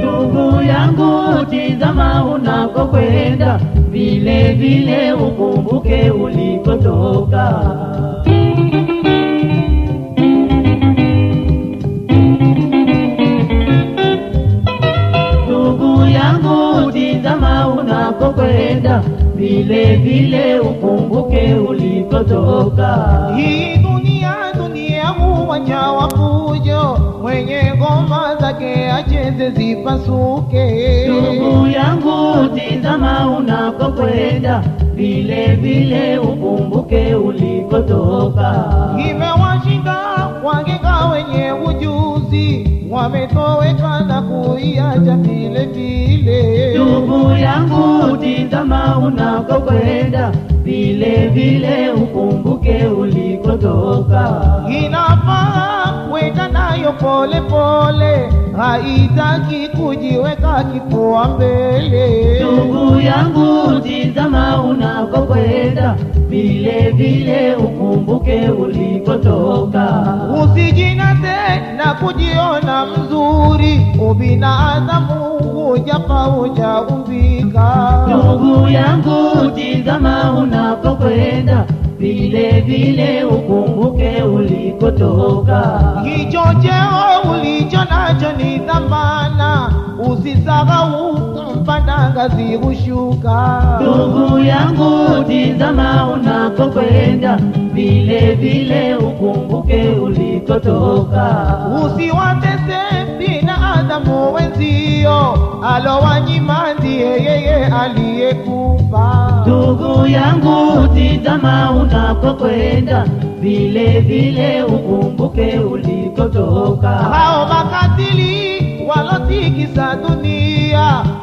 Ndugu yangu, tizama unakokwenda, vile vile ukumbuke ulipotoka. Ndugu yangu, tizama unakokwenda, vile vile ukumbuke ulipotoka. Hii dunia dunia huwanya wa fujo, mwenye ngoma zake acheze zipasuke. Ndugu yangu, tizama unakokwenda, vile vile ukumbuke ulikotoka. Imewashinda waganga wenye ujuzi, wametoweka na kuiacha vile vile. Ndugu yangu, tizama unakokwenda, vile vile ukumbuke ulikotoka. Inafaa kwenda nayo pole pole, haitaki kujiweka kifua mbele. Ndugu yangu, tizama unakokwenda, vile vile ukumbuke ulikotoka. Usijinate na kujiona mzuri, ubinadamu hujapa umbika. Ndugu yangu, tizama unakokwenda, vile vile ukumbuke ulikotoka. Kichocheo ulicho nacho ni dhamana, usisahau mpanda ngazi kushuka. Ndugu yangu, tizama unakokwenda, vile vile ukumbuke ulikotoka. Usiwatese binadamu wenzio, alowanyima ndiye yeye aliyekupa. Ndugu yangu, tizama unakokwenda, vile vile ukumbuke ulikotoka. Hao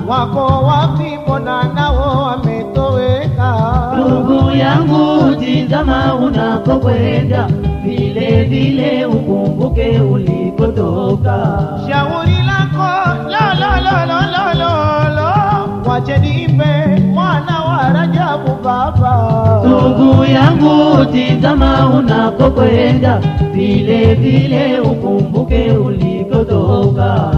wako wapi? Mbona nao wametoweka? Ndugu yangu, tizama unapokwenda, vile vile ukumbuke ulipotoka. Shauri lako lo lo lo lo lo lo lo, wache nimbe mwana wa Rajabu baba. Ndugu yangu, tizama unapokwenda, vile vile ukumbuke ulikotoka.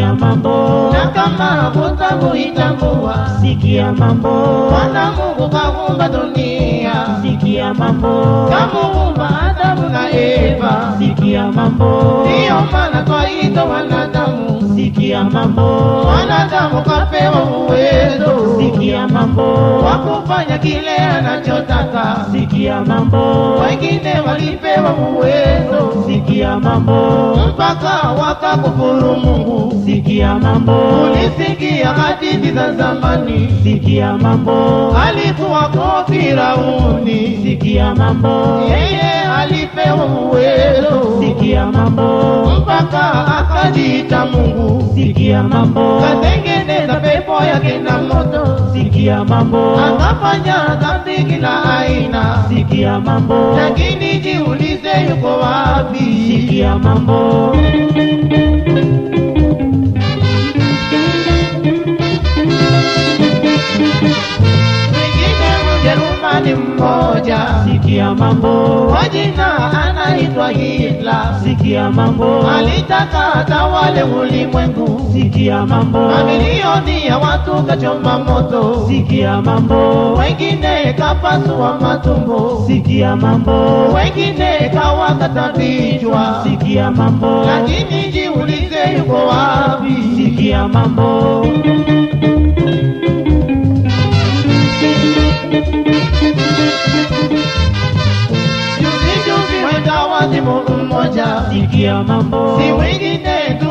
Sikia mambo, na kama hutakuitambua, sikia mambo, Bwana Mungu kaumba dunia, sikia mambo, kamuumba Adamu na Eva. sikia mambo, Ndiyo maana twaitwa wanadamu, sikia mambo, wanadamu kapewa uwezo. Sikia mambo, wa kufanya kile anachotaka. sikia mambo, Wengine walipewa uwezo. Sikia mambo, mpaka wakakufuru Mungu. sikia mambo, Ulisikia hadithi za zamani, sikia mambo, alikuwa kwa Firauni, sikia mambo, yeye alipewa uwezo. Sikia mambo, mpaka akajiita Mungu, sikia mambo, katengeneza pepo yake na moto, sikia mambo, akafanya dhambi kila aina. sikia mambo, Lakini jiulize, yuko wapi? Sikia mambo, Mwingine Mjerumani mmoja. Sikia mambo, kwa anaitwa Hitler, sikia mambo, alitaka atawale ulimwengu, sikia mambo, mamilioni ya watu kachoma moto, sikia mambo, wengine kapasua matumbo, sikia mambo, wengine kawakata vichwa. sikia mambo, Lakini jiulize, yuko wapi? sikia mambo, Thank juzi sikia mambo, si mwingine tu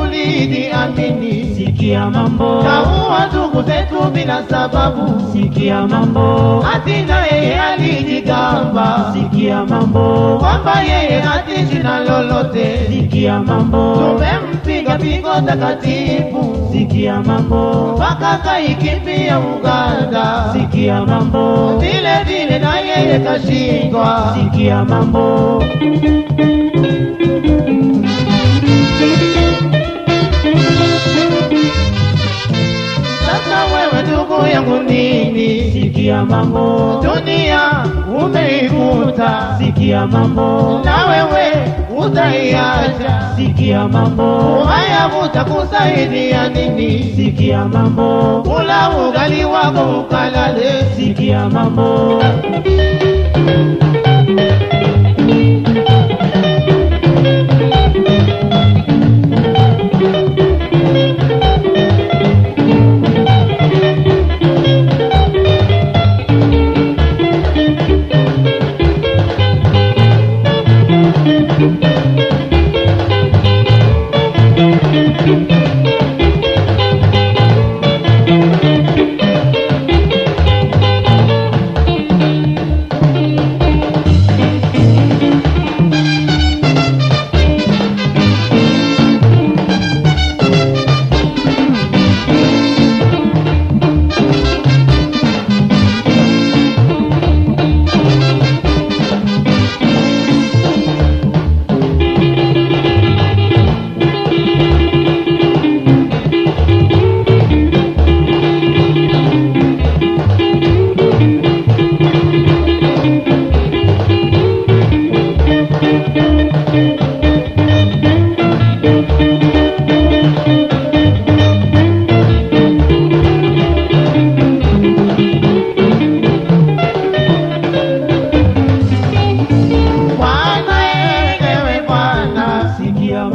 sikia mambo, kaua ndugu zetu bila sababu, sikia mambo, ati na yeye alijigamba. Sikia mambo, kwamba yeye hati jina lolote, sikia mambo, tumempiga pigo takatifu. Sikia mambo, mpaka kaikimbia Uganda, sikia mambo, vile vile na yeye kashindwa. sikia mambo, Sasa wewe ndugu yangu nini, sikia mambo, dunia umeikuta sikia mambo, na wewe utaiacha, sikia mambo, haya utakusaidia nini? sikia mambo, Kula ugali wako ukalale, sikia mambo,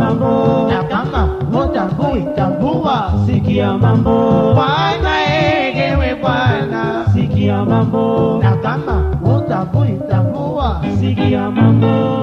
mambo, na kama hutambui tambua, sikia mambo, Bwana ewe Bwana, sikia mambo, na kama hutambui tambua, sikia mambo,